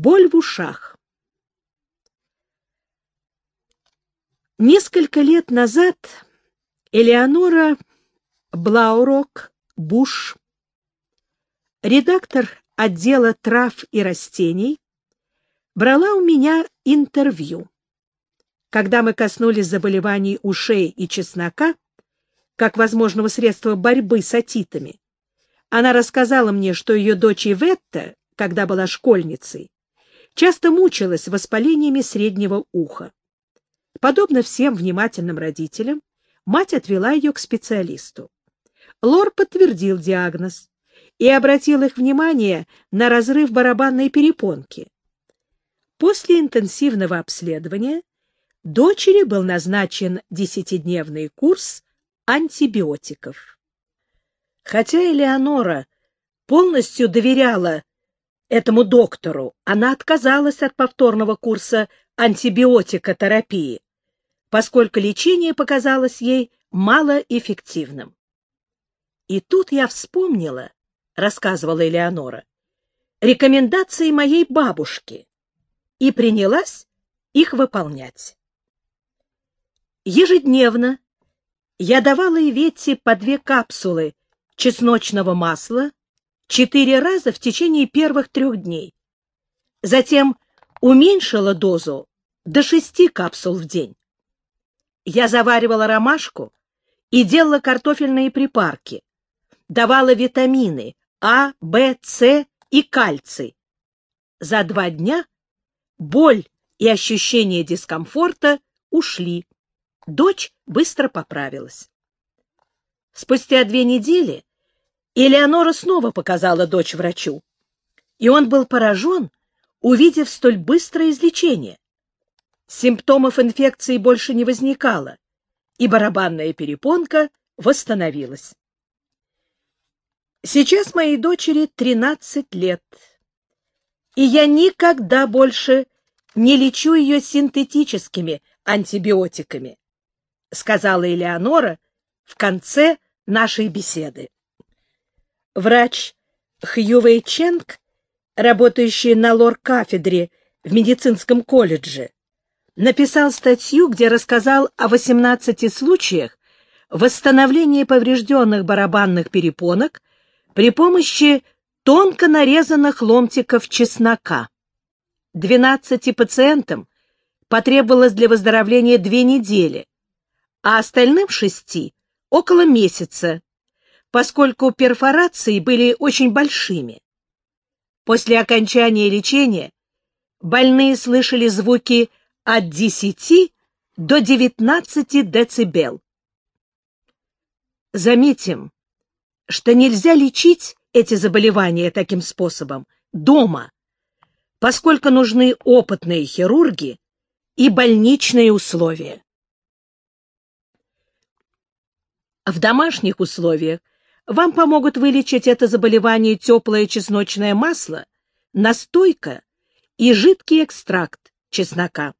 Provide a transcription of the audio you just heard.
Боль в ушах. Несколько лет назад Элеонора Блаурок Буш, редактор отдела трав и растений, брала у меня интервью. Когда мы коснулись заболеваний ушей и чеснока, как возможного средства борьбы с отитами, она рассказала мне, что ее дочь Иветта, когда была школьницей, часто мучилась воспалениями среднего уха. Подобно всем внимательным родителям, мать отвела ее к специалисту. Лор подтвердил диагноз и обратил их внимание на разрыв барабанной перепонки. После интенсивного обследования дочери был назначен десятидневный курс антибиотиков. Хотя Элеонора полностью доверяла этому доктору, она отказалась от повторного курса антибиотикотерапии, поскольку лечение показалось ей малоэффективным. И тут я вспомнила, рассказывала Элеонора, рекомендации моей бабушки и принялась их выполнять. Ежедневно я давала Иветте по две капсулы чесночного масла четыре раза в течение первых трех дней. Затем уменьшила дозу до шести капсул в день. Я заваривала ромашку и делала картофельные припарки, давала витамины А, В, С и кальций. За два дня боль и ощущение дискомфорта ушли. Дочь быстро поправилась. Спустя две недели Элеонора снова показала дочь врачу, и он был поражен, увидев столь быстрое излечение. Симптомов инфекции больше не возникало, и барабанная перепонка восстановилась. Сейчас моей дочери 13 лет, и я никогда больше не лечу ее синтетическими антибиотиками, сказала Элеонора в конце нашей беседы. Врач Хьювей Ченг, работающий на лор-кафедре в медицинском колледже, написал статью, где рассказал о 18 случаях восстановления поврежденных барабанных перепонок при помощи тонко нарезанных ломтиков чеснока. 12 пациентам потребовалось для выздоровления две недели, а остальным шести — около месяца, поскольку перфорации были очень большими. После окончания лечения больные слышали звуки от 10 до 19 децибел. Заметим, что нельзя лечить эти заболевания таким способом дома, поскольку нужны опытные хирурги и больничные условия. В домашних условиях вам помогут вылечить это заболевание теплое чесночное масло, настойка и жидкий экстракт чеснока.